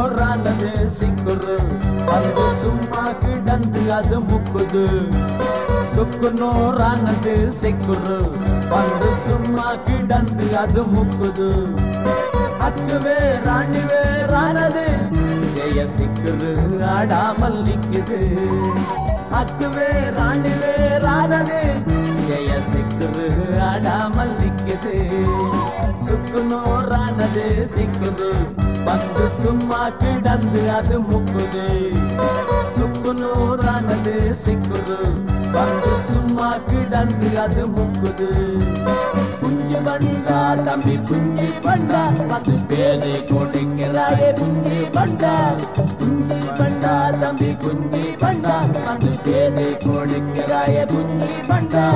சோறானது சிக்குது வந்து சும்மா கிடந்து அது முக்குது. சுக்கு நோறானது சிக்குது வந்து சும்மா கிடந்து அது முக்குது. அக்குவே ராணி வேறானது இதய சிக்குது ஆடாமல் நிக்குது. அக்குவே ராணி வேறானது இதய சிக்குது ஆடாமல் நிக்குது சுக்கு நூறானது சிக்குது. வந்து சும்மா கிடந்து அது முக்குது. சுக்கு நூறானது சிக்குது. வந்து சும்மா கிடந்து அது முக்குது. குஞ்சு பண்டா தம்பி குஞ்சு பண்டா அது பேரை கொடுக்கிறாயே குஞ்சு பண்டா குஞ்சு பண்டா தம்பி குஞ்சு பண்டா அது பேரை கொடுக்கிறாயே குஞ்சு பண்டா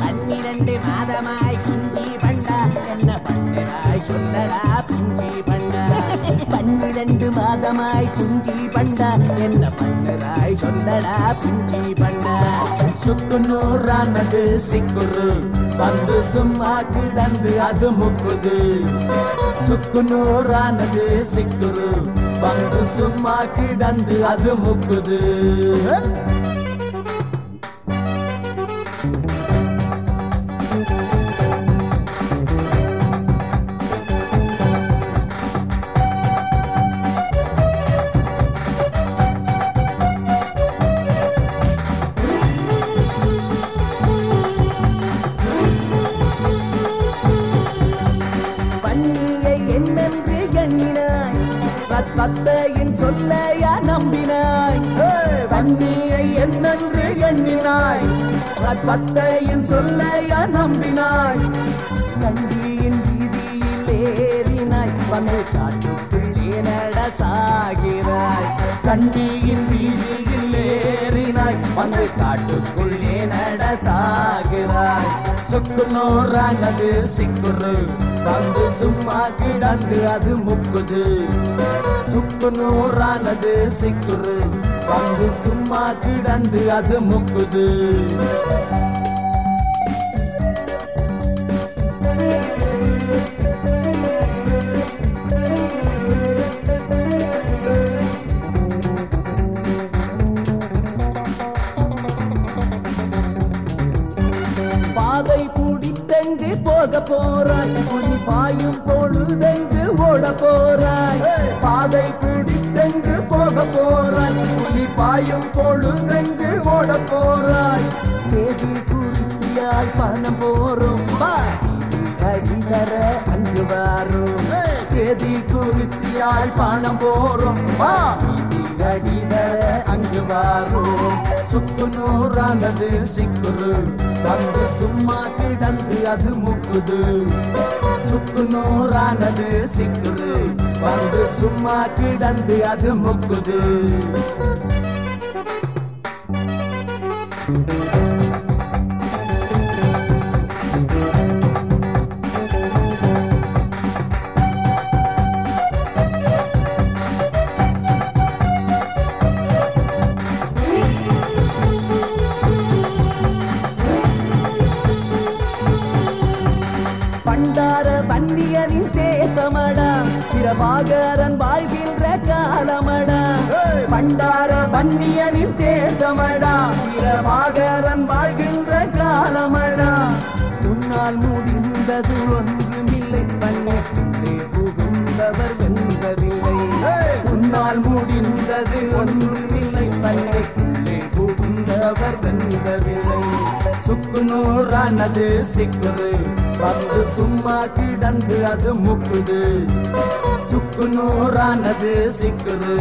பன்னிரண்டு மாதமாய் குஞ்சு பண்டா என்ன பண்ணாய் சொல்லடா குஞ்சு பண்டா பன்னிரண்டு மாதமாய் குஞ்சி பண்டா என்ன பண்ணுறாய் சொல்லடா குஞ்சி பண்டா சுக்கு நூறானது சிக்குரு வந்து சும்மா கிடந்து அது முக்குது. சுக்கு நூறானது சிக்குரு வந்து சும்மா கிடந்து அது முக்குது. பத்தையின் சொல்லையா நம்பினாய்? தண்ணியை என்னென்று எண்ணினாய்? பத்தையின் சொல்லையா நம்பினாய்? கண்டியின் வீதியில் ஏறினாய். வந்து காட்டுக்குள்ளே நடசாகிறாய். கண்டியின் வீதியில் ஏறினாய் வந்து காட்டுக்குள்ளே நட சாகிறாய். சுக்கு நூறானது சிக்குரு தந்து சும்மா கிடந்து அது முக்குது. சுக்கு நூறானது சிக்குரு தந்து சும்மா கிடந்து அது முக்குது. போறாய். புலி பாயும் பொழுதெங்கு ஓட போறாய்? பாதை பிடித்தெங்கு போக போறாய்? புலி பாயும் பொழுதெங்கு ஓட போறாய்? தேதி குறிப்பியால் பணம் போறோம் அடிதர அங்கு வாரும். தேதி குறித்தியால் பணம் போறோம் அடிதர அங்கு வாரோம். சுக்கு நூறானது சிக்குரு. வந்து சும்மா அது முக்குது. சுக்கு நூறானது சிக்குது. வந்து சும்மா கிடந்து அது முக்குது. வன்னியனின் தேசமடா பிரபாகரன் வாழ்கின்ற காலமடா. பண்டார வன்னியனின் தேசமடா பிரபாகரன் வாழ்கின்ற காலமடா. உன்னால் முடிந்தது ஒன்றுமில்லை பண்ணே புகுந்தவர் வென்றதில்லை. உன்னால் முடிந்தது ஒன்றுமில்லை பள்ளிக்குள்ளே புகுந்தவர் வென்றதில்லை. சுக்கு நூறானது சிக்குது. வந்து சும்மா கிடந்து அது முக்குது. சுக்கு நூறானது சிக்குது.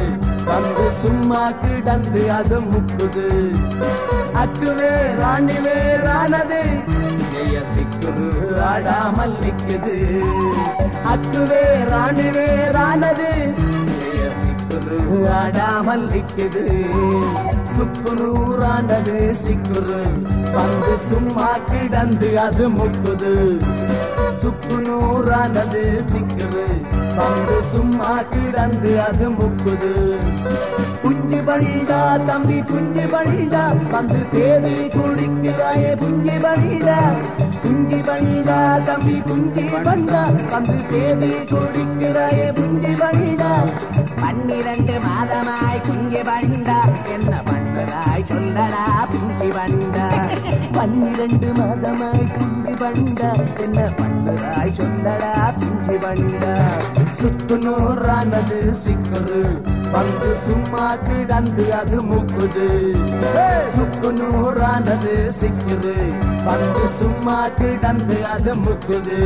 வந்து சும்மா கிடந்து அது முக்குது. அக்குவே ராணிவே ரானது ஜெய சிக்குரு ஆடாமல் நிக்குது. அக்குவே ராணிவே ரானது சிக்குரு ஆடாமல் நிக்குது. சுக்கு நூறானது சிக்குரு. வந்து சும்மா கிடந்து அது முக்குது சுக்கு நூறானது சிக்குது பங்கு சும்மா கிடந்து அது முக்குது. குஞ்சு பண்டா தம்பி குஞ்சு பண்டா பந்து தேவி குளிக்கிறாயே குஞ்சு பண்டா குஞ்சு பண்டா தம்பி குஞ்சு பண்டா பந்து தேவி குளிக்கிறாயே குஞ்சு பண்டா பன்னிரண்டு மாதமாய் குஞ்சு பண்டா என்ன பண்றதாய் சொல்லடா பிஞ்சி பண்டா பன்னிரண்டு மாதம் நூறானது சிக்குது. வந்து சும்மா கிடந்து அது முக்குது. சுக்கு நூறானது சிக்குது. வந்து சும்மா கிடந்து அது முக்குது.